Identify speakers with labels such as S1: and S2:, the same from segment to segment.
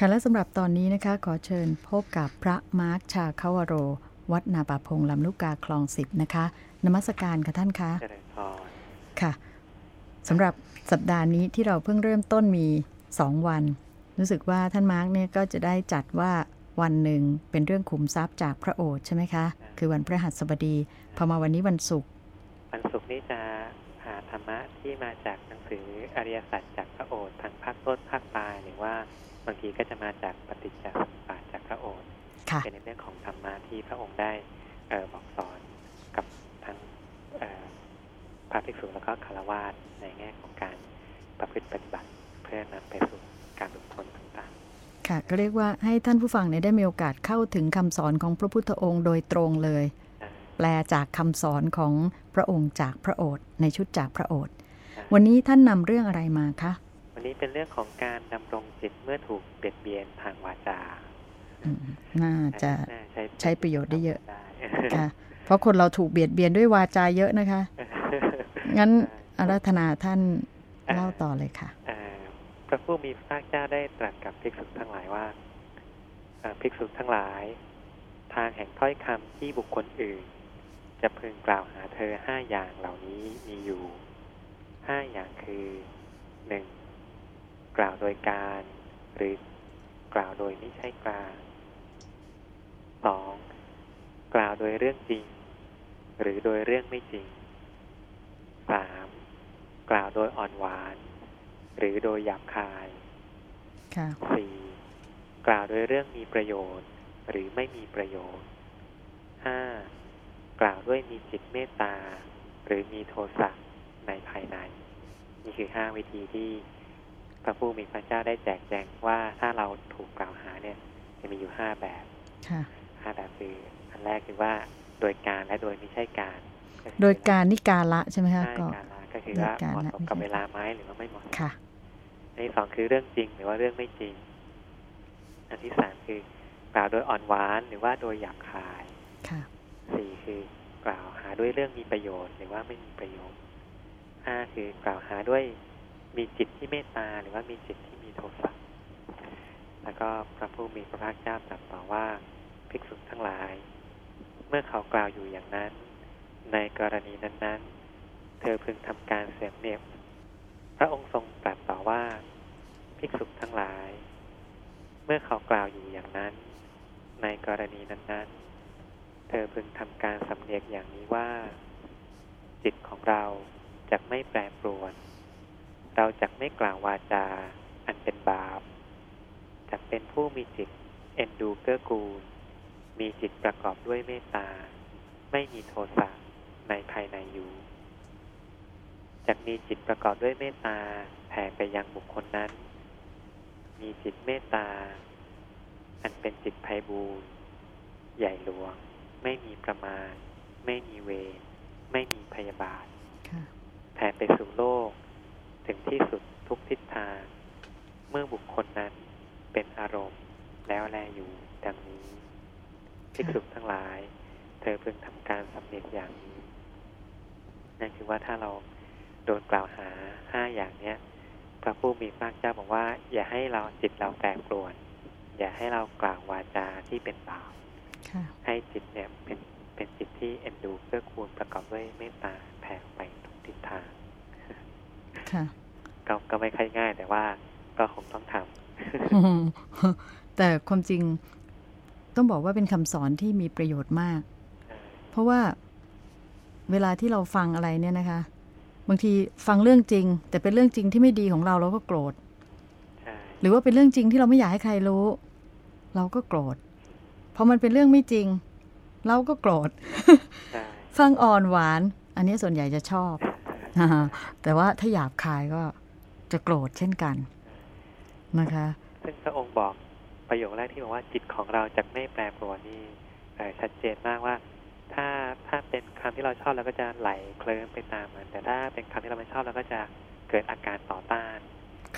S1: ค่ะและสำหรับตอนนี้นะคะขอเชิญพบกับพระมาร์คชาคาวโร วัดนาป่าพงลำลูกกาคลองสิบนะคะนมัสการค่ะท่านคะ
S2: เจริญพร
S1: ค่ะสำหรับสัปดาห์นี้ที่เราเพิ่งเริ่มต้นมี2วัน รู้สึกว่าท่านมาร์กเนี่ยก็จะได้จัดว่าวันหนึ่งเป็นเรื่องขุมทรัพย์จากพระโอษฐ์ใช่ไหมคะ คือวันพฤหัสบดีพอมาวันนี้วันศุกร์
S2: วันศุกร์นี้จะหาธรรมะที่มาจากหนังสืออริยสัจจากพระโอษฐ์ทางภาคต้นภาคปลายหรือว่า บางทีก็จะมาจากปฏิจจสมุปบาทจากพระโอษฐ์
S1: ค่ะ
S2: เป็นในเรื่องของธรรมะที่พระองค์ได้เออบอกสอนกับทั้งเอ่อพระภิกษุแล้วก็คารวาสในแง่ของการประพฤติปฏิบัติเพื่อนำไปสู่การหลุดพ้นต่าง
S1: ค่ะก็เรียกว่าให้ท่านผู้ฟังเนี่ยได้มีโอกาสเข้าถึงคำสอนของพระพุทธองค์โดยตรงเลย
S2: ๆอ่า
S1: แปลจากคำสอนของพระองค์จากพระโอษฐ์ในชุดจากพระโอษฐ์
S2: อ่า
S1: วันนี้ท่านนำเรื่องอะไรมาคะ
S2: วันนี้เป็นเรื่องของการดำรงจิตเมื่อถูกเบียดเบียนทางวาจา
S1: อืมน่าจะ
S2: น่าใช้
S1: ใช้ประโยชน์ได้เยอะ
S2: ได้
S1: ค่ะเพราะคนเราถูกเบียดเบียนด้วยวาจาเยอะนะคะ งั้นอารัธนาท่านเล่าต่อเลยค่ะ
S2: เอ่อพระผู้มีพระภาคเจ้าได้ตรัสกับภิกษุทั้งหลายว่าเอ่อภิกษุทั้งหลาย ทางแห่งถ้อยคำที่บุคคลอื่น จะพึงกล่าวหาเธอห้าอย่างเหล่านี้มีอยู่ห้าอย่างคือหนึ่ง กล่าวโดยการ หรือกล่าวโดยไม่ใช่กลางสองกล่าวโดยเรื่องจริง หรือโดยเรื่องไม่จริงสามกล่าวโดยอ่อนหวาน หรือโดยหยาบคาย
S1: ค่ะ
S2: สี่กล่าวโดยเรื่องมีประโยชน์ หรือไม่มีประโยชน์ห้ากล่าวด้วยมีจิตเมตตา หรือมีโทสะในภายใน นี่คือห้าวิธีที่ พระผู้มีพระเจ้าได้แจกแจงว่าถ้าเราถูกกล่าวหาเนี่ย จะมีอยู่ห้าแบบ
S1: ค่ะ
S2: ห้าแบบคืออันแรกคือว่าโดยการและโดยไม่ใช่การก็คือ
S1: โดยการนิกาละใช่ไหมคะ
S2: ใช่
S1: ก็
S2: การละก็คือว่า
S1: โดยการ
S2: เหมาะ
S1: ละ
S2: สมกับ
S1: ไม่
S2: เว
S1: ใช่
S2: ลาไหมหรือว่าไม่เหมาะสม
S1: ค่ะ
S2: อันที่สองคือเรื่องจริงหรือว่าเรื่องไม่จริง อันที่สามคือกล่าวโดยอ่อนหวานหรือว่าโดยหยาบคาย
S1: ค่ะ
S2: สี่คือกล่าวหาด้วยเรื่องมีประโยชน์ หรือว่าไม่มีประโยชน์ห้าคือกล่าวหาด้วย มีจิตที่เมตตาหรือว่ามีจิตที่มีโทสะแล้วก็พระผู้มีพระภาคเจ้าตรัสต่อว่าภิกษุทั้งหลาย เมื่อเขากล่าวอยู่อย่างนั้น ในกรณีนั้นๆ เธอพึงทำการเสียงเนียบพระองค์ทรงตรัสต่อว่าภิกษุทั้งหลาย เมื่อเขากล่าวอยู่อย่างนั้น ในกรณีนั้นๆ เธอพึงทำการสำเนียกอย่างนี้ว่า จิตของเราจะไม่แปรปรวน เราจะไม่กล่าววาจา อันเป็นบาปจะเป็นผู้มีจิตเอ็นดูเกื้อกูล มีจิตประกอบด้วยเมตตา ไม่มีโทสะในภายในอยู่จะมีจิตประกอบด้วยเมตตาแผ่ไปยังบุคคลนั้น มีจิตเมตตา อันเป็นจิตไพบูรณ์ใหญ่หลวง ไม่มีประมาณ ไม่มีเวรไม่มีพยาบาท
S1: ค่ะ
S2: แผ่ไปสู่โลก ถึงที่สุดทุกทิศทาง เมื่อบุคคลนั้นเป็นอารมณ์แล้วแลอยู่ดังนี้ภิกษุทั้งหลาย เธอพึงทำการสำเร็จอย่างนี้นั่นคือว่าถ้าเราโดนกล่าวหาห้าอย่างเนี้ยพระผู้มีพระเจ้าบอกว่า อย่าให้เราจิตเราแปรปรวน อย่าให้เรากล่าววาจาที่เป็นบาป
S1: ค่ะ
S2: ให้จิตเนี่ยเป็นเป็นจิตที่เอ็นดูเพื่อคูณประกอบด้วยเมตตาแผ่ไปทุกทิศทาง
S1: ค่ะ
S2: ก็ก็ไม่ค่อยง่าย แต่ว่าก็คงต้องท
S1: แต่ความจริงต้องบอกว่าเป็นคำสอนที่มีประโยชน์มากำเพราะว่าเวลาที่เราฟังอะไรเนี่ยนะคะ บางทีฟังเรื่องจริง แต่เป็นเรื่องจริงที่ไม่ดีของเราเราก็โกรธ
S2: ใช่
S1: หรือว่าเป็นเรื่องจริงที่เราไม่อยากให้ใครรู้ เราก็โกรธพอมันเป็นเรื่องไม่จริง เราก็โกรธ
S2: ใช่
S1: ฟังอ่อนหวาน อันนี้ส่วนใหญ่จะชอบ แต่ว่าถ้าหยาบคายก็จะโกรธเช่นกันนะคะ
S2: ซึ่งพระองค์บอกประโยคแรกที่บอกว่าจิตของเราจะไม่แปรปรวนนี่เอ่อชัดเจนมากว่า ถ้าถ้าเป็นคำที่เราชอบเราก็จะไหลเคลิ้มไปตามมัน แต่ถ้าเป็นคำที่เราไม่ชอบเราก็จะเกิดอาการต่อต้าน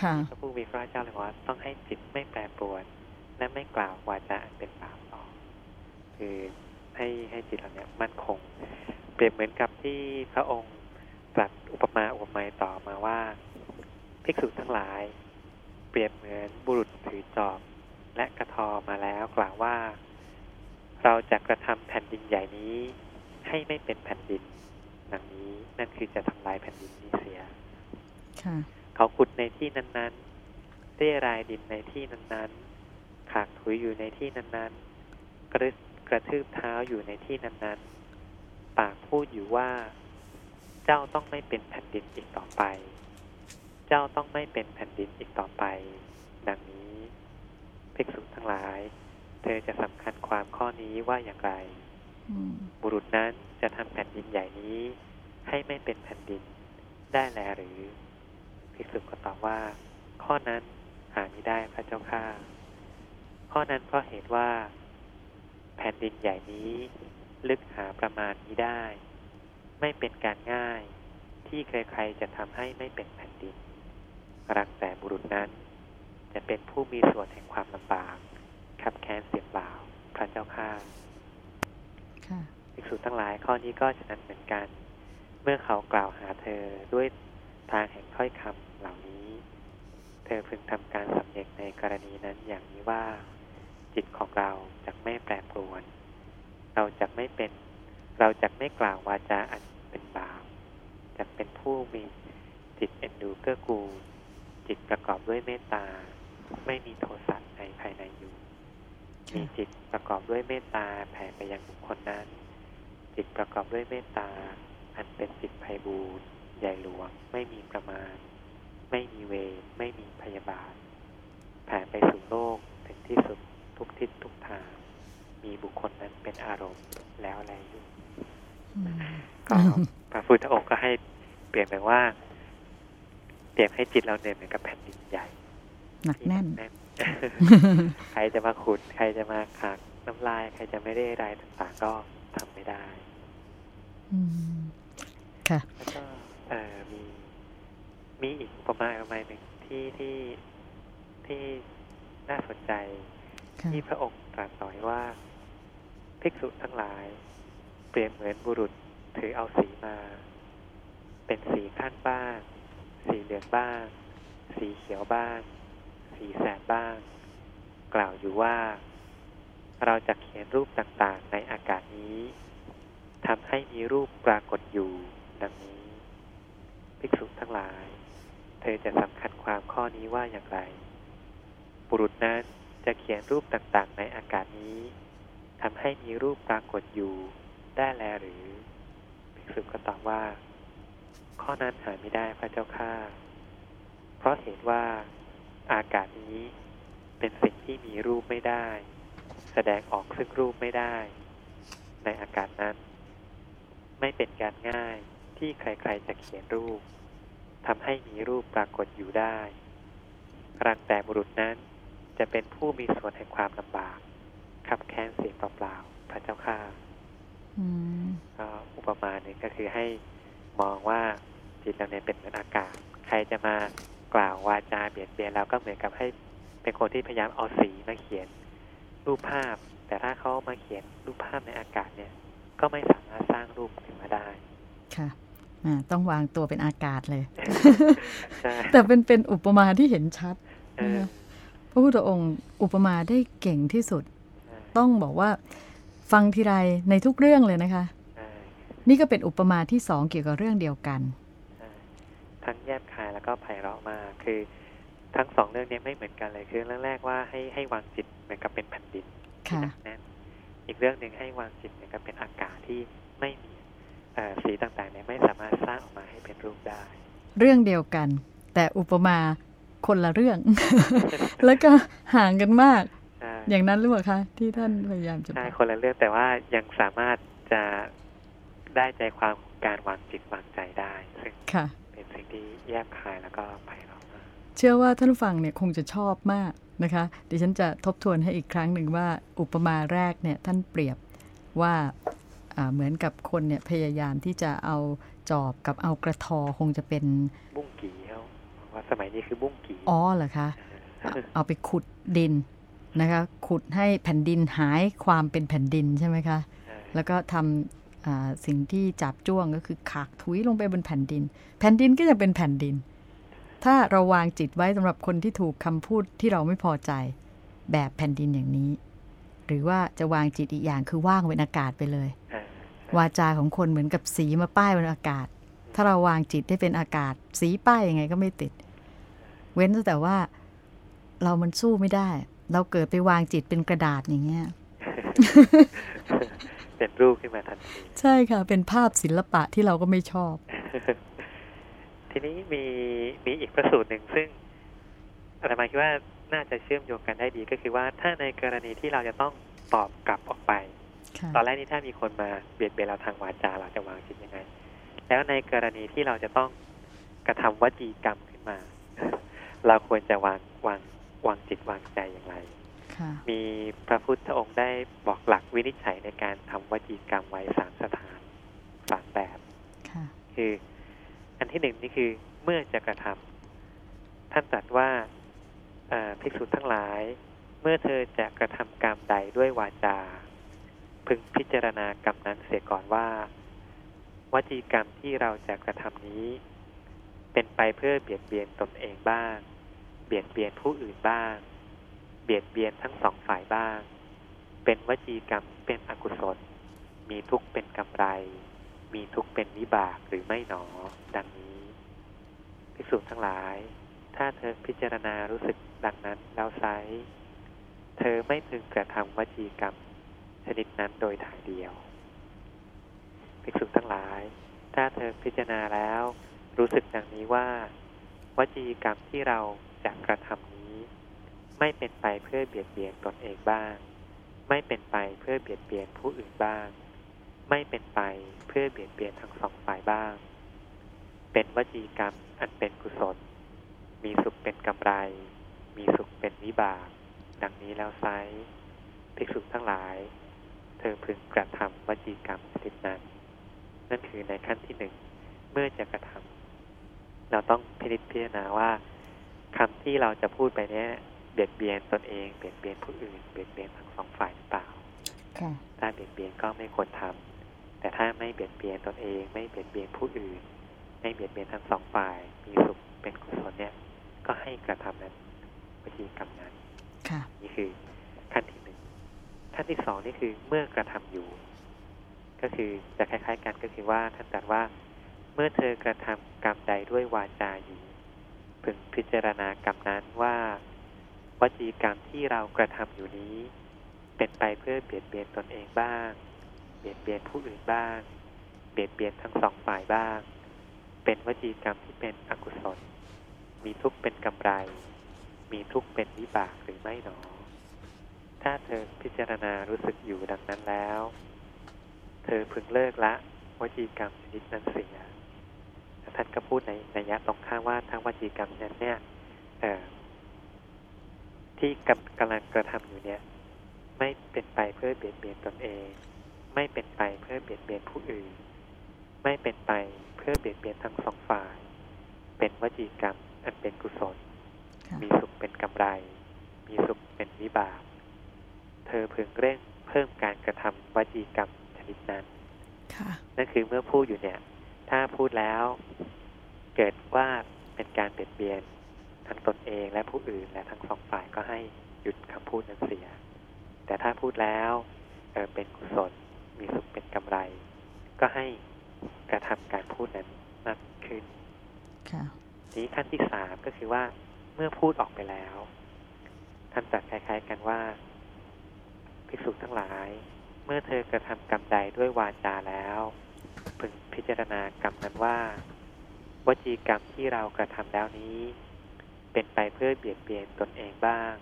S1: ค่ะ
S2: พระผู้มีพระเจ้าเลยบอกว่าต้องให้จิตไม่แปรปรวน และไม่กล่าววาจาอันเป็นบาปต่อ คือให้ให้จิตเราเนี่ยมั่นคง เปรียบเหมือนกับที่พระองค์ต มาอุปไมยต่อมาว่าภิกษุทั้งหลาย เปรียบเหมือนบุรุษถือจอบอกระทอมาแล้วกล่าวว่า เราจะกระทำแผ่นดินใหญ่นี้ ให้ไม่เป็นแผ่นดินดังนี้นั่นคือจะทำลายแผ่นดินนี้เสียเขาขุดในที่นั้นๆเรียรายดินในที่นั้นๆ ขากถุยอยู่ในที่นั้นๆ กระกระทืบเท้าอยู่ในที่นั้นๆ ปากพูดอยู่ว่า เจ้าต้องไม่เป็นแผ่นดินอีกต่อไป เจ้าต้องไม่เป็นแผ่นดินอีกต่อไป ดังนี้ภิกษุทั้งหลาย เธอจะสำคัญความข้อนี้ว่าอย่างไร
S1: อืม
S2: บุรุษนั้นจะทำแผ่นดินใหญ่นี้ ให้ไม่เป็นแผ่นดินได้แลหรือ ภิกษุก็ตอบว่า ข้อนั้นหาไม่ได้พระเจ้าข้าข้อนั้นเพราะเหตุว่า แผ่นดินใหญ่นี้ ลึกหาประมาณนี้ได้ ไม่เป็นการง่าย ที่ใครๆจะทำให้ไม่เป็นแผ่นดิน รักแต่บุรุษนั้น จะเป็นผู้มีส่วนแห่งความลำบากขับแค้นเสียเปล่า พระเจ้าข้า
S1: ค่ะ
S2: ภิกษุทั้งหลายข้อนี้ก็ฉะนั้นเหมือนกัน เมื่อเขากล่าวหาเธอด้วยทางแห่งถ้อยคำเหล่านี้ เธอพึงทำการสำเนียกในกรณีนั้นอย่างนี้ว่า จิตของเราจะไม่แปรปรวน เราจะไม่เป็น เราจะไม่กล่าววาจาอันเป็นบาป จะเป็นผู้มีจิตเอ็นดูเกื้อกูลจิตประกอบด้วยเมตตา ไม่มีโทสะในภายในอยู่ มีจิตประกอบด้วยเมตตาแผ่ไปยังบุคคลนั้น จิตประกอบด้วยเมตตา อันเป็นจิตไพบูรณ์ใหญ่หลวง ไม่มีประมาณ ไม่มีเวรไม่มีพยาบาท แผ่ไปสู่โลกถึงที่สุดทุกทิศทุกทาง มีบุคคลนั้นเป็นอารมณ์แล้วอะไรอยู่
S1: อืม
S2: ก็พระพุทธองค์ก็ให้ เปลี่ยนแปลงว่าเปรียบให้จิตเราเนี่ยเหมือนกับแผ่นดินใหญ่
S1: หนัก
S2: ที่
S1: แน่น
S2: แน่น ใครจะมาขุด ใครจะมาขากน้ำลาย ใครจะไม่ได้อะไรต่างๆก็ทำไม่ได้
S1: อืมค่ะ
S2: แล้วก็เอ่อมีมีอีกอุปมาอุปไมยหนึ่งที่ที่ที่น่าสนใจ
S1: ค่ะ
S2: ที่พระองค์ตรัสสอนว่า ภิกษุทั้งหลาย เปรียบเหมือนบุรุษถือเอาสีมา เป็นสีข้างบ้าง สีเหลืองบ้าง สีเขียวบ้าง สีแสดบ้าง กล่าวอยู่ว่า เราจะเขียนรูปต่างๆในอากาศนี้ทำให้มีรูปปรากฏอยู่ดังนี้ ภิกษุทั้งหลาย เธอจะสำคัญความข้อนี้ว่าอย่างไร บุรุษนั้นจะเขียนรูปต่างๆ ในอากาศนี้ทำให้มีรูปปรากฏอยู่ได้แลหรือ ภิกษุก็ตอบว่า ข้อนั้นหาไม่ได้พระเจ้าข้าเพราะเหตุว่าอากาศนี้เป็นสิ่งที่มีรูปไม่ได้ แสดงออกซึ่งรูปไม่ได้ ในอากาศนั้น ไม่เป็นการง่ายที่ใครๆจะเขียนรูปทำให้มีรูปปรากฏอยู่ได้รังแต่บุรุษนั้นจะเป็นผู้มีส่วนแห่งความลำบากขับแค้นเสียงเปล่าๆพระเจ้าข้า
S1: อืม
S2: ก็อุปมาหนึ่งก็คือให้มองว่า จิตเราเนี่ยเป็นเหมือนอากาศ ใครจะมากล่าววาจาเบียดเบียนเราก็เหมือนกับให้เป็นคนที่พยายามเอาสีมาเขียนรูปภาพ แต่ถ้าเขามาเขียนรูปภาพในอากาศเนี่ย ก็ไม่สามารถสร้างรูปขึ้นมาได้
S1: ค่ะอ่าต้องวางตัวเป็นอากาศเลย
S2: ใช่
S1: แต่เป็นเป็นอุปมาที่เห็นชัด
S2: เออ
S1: พระพุทธองค์อุปมาได้เก่งที่สุด
S2: ใช่
S1: ต้องบอกว่าฟังทีไรในทุกเรื่องเลยนะคะ
S2: ใช่
S1: นี่ก็เป็นอุปมาที่สองเกี่ยวกับเรื่องเดียวกัน
S2: ใช่ ทั้งแยบคายแล้วก็ไพเราะมากคือ ทั้งสองเรื่องเนี้ไม่เหมือนกันเลยคือเรื่องแรกว่าให้ให้วางจิตเหมือนกับเป็นแผ่นดินที่
S1: ค่ะ
S2: หนักแน่นอีกเรื่องหนึ่งให้วางจิตเหมือนกับเป็นอากาศที่ไม่มีเอ่อสีต่างๆเนี่ยไม่สามารถสร้างออกมาให้เป็นรูปได้
S1: เรื่องเดียวกัน แต่อุปมาคนละเรื่อง แล้วก็ห่างกันมาก
S2: ใช่
S1: อย่างนั้นหรือเปล่าคะ ที่ท่านพยายามจะบ
S2: ใช่
S1: อก
S2: คนละเรื่องแต่ว่ายังสามารถจะได้ใจความของการวางจิตวางใจได้ซึ่ง
S1: ค่ะ
S2: เป็นสิ่ง ที่แยบคายแล้วก็ไพเราะมาก
S1: เชื่อว่าท่านผู้ฟังเนี่ยคงจะชอบมากนะคะดิฉันจะทบทวนให้อีกครั้งหนึ่งว่าอุปมาแรกเนี่ยท่านเปรียบว่าอ่าเหมือนกับคนเนี่ยพยายามที่จะเอาจอบกับเอากระทอคงจะเป็น
S2: บุ้งกีเขาบอกว่าสมัยนี้คือบุ้งกี
S1: อ้อเหรอคะเอาไปขุดดินนะคะขุดให้แผ่นดินหายความเป็นแผ่นดินใช่ไหมคะ
S2: ใช่
S1: แล้วก็ทำอ่า สิ่งที่จับจ้วงก็คือขากถุยลงไปบนแผ่นดิน แผ่นดินก็จะเป็นแผ่นดิน ถ้าเราวางจิตไว้สำหรับคนที่ถูกคำพูดที่เราไม่พอใจแบบแผ่นดินอย่างนี้ หรือว่าจะวางจิตอีกอย่างคือว่างเป็นอากาศไปเลย
S2: อ่า
S1: วาจาของคนเหมือนกับสีมาป้ายบนอากาศ ถ้าเราวางจิตได้เป็นอากาศ สีป้ายยังไงก็ไม่ติด เว้นแต่ว่าเรามันสู้ไม่ได้ เราเกิดไปวางจิตเป็นกระดาษอย่างเงี้ย
S2: เป็นรูปขึ้นมาทันที
S1: ใช่ค่ะ เป็นภาพศิลปะที่เราก็ไม่ชอบ
S2: ทีนี้มีมีอีกประสูตรหนึ่งซึ่งอาตมาคิดว่าน่าจะเชื่อมโยงกันได้ดีก็คือว่าถ้าในกรณีที่เราจะต้องตอบกลับออกไป
S1: ค่ะ
S2: ตอนแรกนี่ถ้ามีคนมาเบียดเบียนเราทางวาจาเราจะวางจิตยังไง แล้วในกรณีที่เราจะต้องกระทำวจีกรรมขึ้นมา เราควรจะวางวางวางจิตวางใจอย่างไร
S1: ค่ะ
S2: มีพระพุทธองค์ได้บอกหลักวินิจฉัยในการทำวจีกรรมไว้สามสถานสามแบบ
S1: ค่ะ
S2: คือ อันที่หนึ่งนี่คือเมื่อจะกระทำท่านตรัสว่าเอ่อภิกษุทั้งหลาย เมื่อเธอจะกระทำกรรมใดด้วยวาจา พึงพิจารณากรรมนั้นเสียก่อนว่าวจีกรรมที่เราจะกระทำนี้ เป็นไปเพื่อเบียดเบียนตนเองบ้าง เบียดเบียนผู้อื่นบ้างเบียดเบียนทั้งสองฝ่ายบ้าง เป็นวจีกรรมเป็นอกุศล มีทุกเป็นกำไร มีทุกเป็นวิบากหรือไม่หนอ ดังนี้ภิกษุทั้งหลาย ถ้าเธอพิจารณารู้สึกดังนั้นแล้วไซเธอไม่พึงกระทำวจีกรรม ชนิดนั้นโดยทางเดียวภิกษุทั้งหลาย ถ้าเธอพิจารณาแล้ว รู้สึกดังนี้ว่า วจีกรรมที่เราจะกระทำนี้ ไม่เป็นไปเพื่อเบียดเบียนตนเองบ้าง ไม่เป็นไปเพื่อเบียดเบียนผู้อื่นบ้าง ไม่เป็นไปเพื่อเบียดเบียนทั้งสองฝ่ายบ้าง เป็นวจีกรรมอันเป็นกุศล มีสุขเป็นกำไร มีสุขเป็นวิบาก ดังนี้แล้วไซภิกษุทั้งหลาย เธอพึงกระทำวจีกรรมชนิดนั้น นั่นคือในขั้นที่หนึ่งเมื่อจะกระทำเราต้องพินิจพิจารณาว่าคำที่เราจะพูดไปเนี้ย เบียดเบียนตนเองเบียดเบียนผู้อื่นเบียดเบียนทั้งสองฝ่ายหรือเปล่า
S1: ค่ะ
S2: ถ้าเบียดเบียนก็ไม่ควรทำแต่ถ้าไม่เบียดเบียนตนเองไม่เบียดเบียนผู้อื่น ไม่เบียดเบียนทั้งสองฝ่าย มีสุขเป็นกุศลเนี่ย ก็ให้กระทำนั้นวิธีกรรมนั้น
S1: ค่ะ
S2: นี่คือขั้นที่หนึ่งขั้นที่สองนี่คือเมื่อกระทำอยู่ ก็คือจะคล้าย ๆ กันก็คือว่าท่านตรัสว่า เมื่อเธอกระทำกรรมใดด้วยวาจาอยู่พึงพิจารณากรรมนั้นว่า วจีกรรมที่เรากระทำอยู่นี้ เป็นไปเพื่อเบียดเบียนตนเองบ้าง เบียดเบียนผู้อื่นบ้าง เบียดเบียนทั้งสองฝ่ายบ้าง เป็นวจีกรรมที่เป็นอกุศล มีทุกข์เป็นกำไร มีทุกข์เป็นวิบากหรือไม่หนอ ถ้าเธอพิจารณารู้สึกอยู่ดังนั้นแล้ว เธอพึงเลิกละวจีกรรมชนิดนั้นเสียท่านก็พูดในในยะตรงข้ามว่าทั้งวจีกรรมนั้นเนี่ยเอ่อ ที่กำกำลังกระทำอยู่เนี่ยไม่เป็นไปเพื่อเบียดเบียนตนเอง ไม่เป็นไปเพื่อเบียดเบียนผู้อื่น ไม่เป็นไปเพื่อเบียดเบียนทั้งสองฝ่าย เป็นวจีกรรมอันเป็นกุศล
S1: ค่ะ
S2: มีสุขเป็นกำไร มีสุขเป็นวิบาก เธอพึงเร่งเพิ่มการกระทำวจีกรรมชนิดนั้น
S1: ค่ะ
S2: นั่นคือเมื่อพูดอยู่เนี่ย ถ้าพูดแล้ว เกิดว่าเป็นการเบียดเบียน ทั้งตนเองและผู้อื่นและทั้งสองฝ่ายก็ให้หยุดคำพูดนั้นเสีย แต่ถ้าพูดแล้วเออเป็นกุศลมีสุขเป็นกำไร ก็ให้กระทำการพูดนั้นมากขึ้น
S1: ค่ะ
S2: ทีนี้ขั้นที่สามก็คือว่าเมื่อพูดออกไปแล้วท่านตรัสคล้ายๆกันว่าภิกษุทั้งหลาย เมื่อเธอกระทำกรรมใดด้วยวาจาแล้วพึงพิจารณากรรมนั้นว่า วจีกรรมที่เรากระทำแล้วนี้ เป็นไปเพื่อเบียดเบียนตนเองบ้าง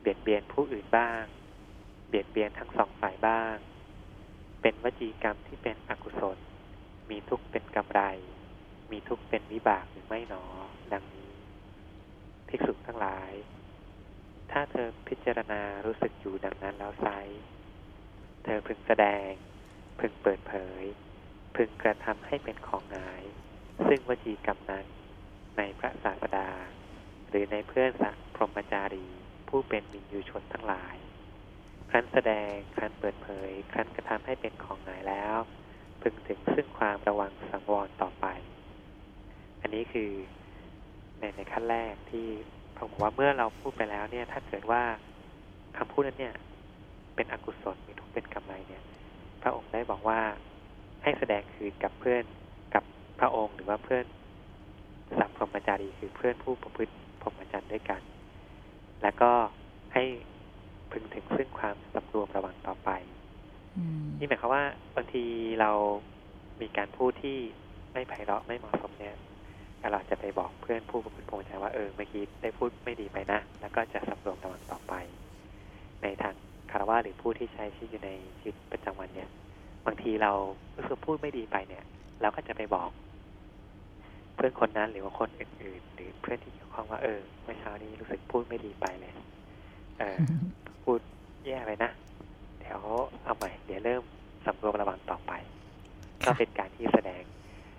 S2: เบียดเบียนผู้อื่นบ้าง เบียดเบียนทั้งสองฝ่ายบ้าง เป็นวจีกรรมที่เป็นอกุศล มีทุกข์เป็นกำไร มีทุกข์เป็นวิบากหรือไม่หนอ ดังนี้ ภิกษุทั้งหลาย ถ้าเธอพิจารณารู้สึกอยู่ดังนั้นแล้วไซเธอพึงแสดง พึงเปิดเผย พึงกระทำให้เป็นของหงาย ซึ่งวจีกรรมนั้นในพระศาสดา รือในเพื่อนสักพรหมจารี ผู้เป็นวินยูชนทั้งหลาย ครั้นแสดง ครั้นเปิดเผย ครั้นกระทำให้เป็นของหายแล้ว พึงถึงซึ่งความระวังสังวรต่อไป อันนี้คือในในขั้นแรกที่ผมบอกว่าเมื่อเราพูดไปแล้วเนี่ย ถ้าเกิดว่าพูดนั้นเนี่ย เป็นอกุศลมีทุกข์เป็นกำไรเนี่ย พระองค์ได้บอกว่าให้แสดงคืนกับเพื่อนกับพระองค์หรือว่าเพื่อนสัพพรหมจารีคือเพื่อนผู้ประพฤติ พรหมจรรย์ด้วยกัน แล้วก็ให้พึงถึงซึ่งความสำรวมระวังต่อไป
S1: อืม
S2: นี่หมายความว่าบางทีเรามีการพูดที่ไม่ไพเราะไม่เหมาะสมเนี่ยเราจะไปบอกเพื่อนผู้ประพฤติพรหมจรรย์ว่าเออเมื่อกี้ได้พูดไม่ดีไปนะ แล้วก็จะสำรวมระวังต่อไป ในทางคารวะหรือผู้ที่ใช้ชีวิตอยู่ในชีวิตประจำวันเนี่ย บางทีเรารู้สึกพูดไม่ดีไปเนี่ย เราก็จะไปบอก เพื่อนคนนั้นหรือว่าคนอื่นๆ หรือเพื่อนที่เกี่ยวข้องว่าเออเมื่อเช้านี้รู้สึกพูดไม่ดีไปเลยเออพูดแย่ไปนะเดี๋ยวเอาใหม่เดี๋ยวเริ่มสำรวมระวังต่อไป ก็
S1: ค่ะ
S2: เป็นการที่แสดง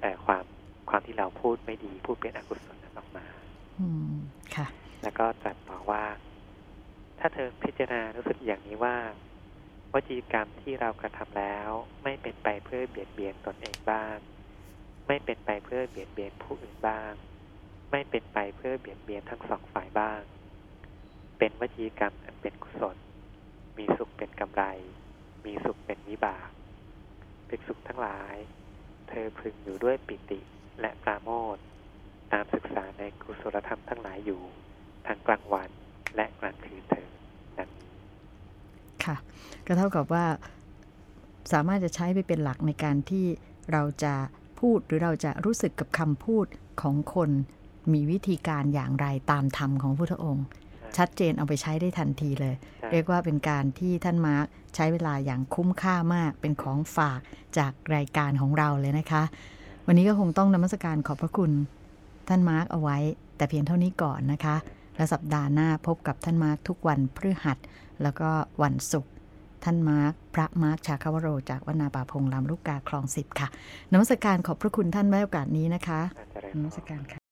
S2: เอ่อความความที่เราพูดไม่ดีพูดเป็นอกุศลนั้นออกมา
S1: อืมค่ะ
S2: แล้วก็ตรัสต่อว่า ถ้าเธอพิจารณารู้สึกอย่างนี้ว่าวจีกรรมที่เรากระทำแล้ว ไม่เป็นไปเพื่อเบียดเบียนตนเองบ้าง ไม่เป็นไปเพื่อเบียดเบียนผู้อื่นบ้าง ไม่เป็นไปเพื่อเบียดเบียนทั้งสองฝ่ายบ้าง เป็นวจีกรรมอันเป็นกุศล มีสุขเป็นกำไร มีสุขเป็นวิบากเป็นสุขทั้งหลาย เธอพึงอยู่ด้วยปิติและปราโมทตามศึกษาในกุศลธรรมทั้งหลายอยู่ ทั้งกลางวันและกลางคืนเธอดังนี้
S1: ค่ะก็เท่ากับว่าสามารถจะใช้ไปเป็นหลักในการที่เราจะ พูดหรือเราจะรู้สึกกับคำพูดของคนมีวิธีการอย่างไรตามธรรมของพระพุทธองค์ ชัดเจนเอาไปใช้ได้ทันทีเลย
S2: ใช่
S1: เรียกว่าเป็นการที่ท่านมาร์คใช้เวลาอย่างคุ้มค่ามากเป็นของฝากจากรายการของเราเลยนะคะ วันนี้ก็คงต้องนมัสการขอบพระคุณ ท่านมาร์คเอาไว้ แต่เพียงเท่านี้ก่อนนะคะ และสัปดาห์หน้าพบกับท่านมาร์คทุกวันพฤหัส แล้วก็วันศุกร์ ท่านมาร์คพระมาร์คชาคาวโร จากวนาป่าพงลำลูกกาคลองสิบค่ะนมัสการขอบพระคุณท่านไว้โอกาสนี้นะคะ
S2: อาจารย์
S1: นมัสการค่ะ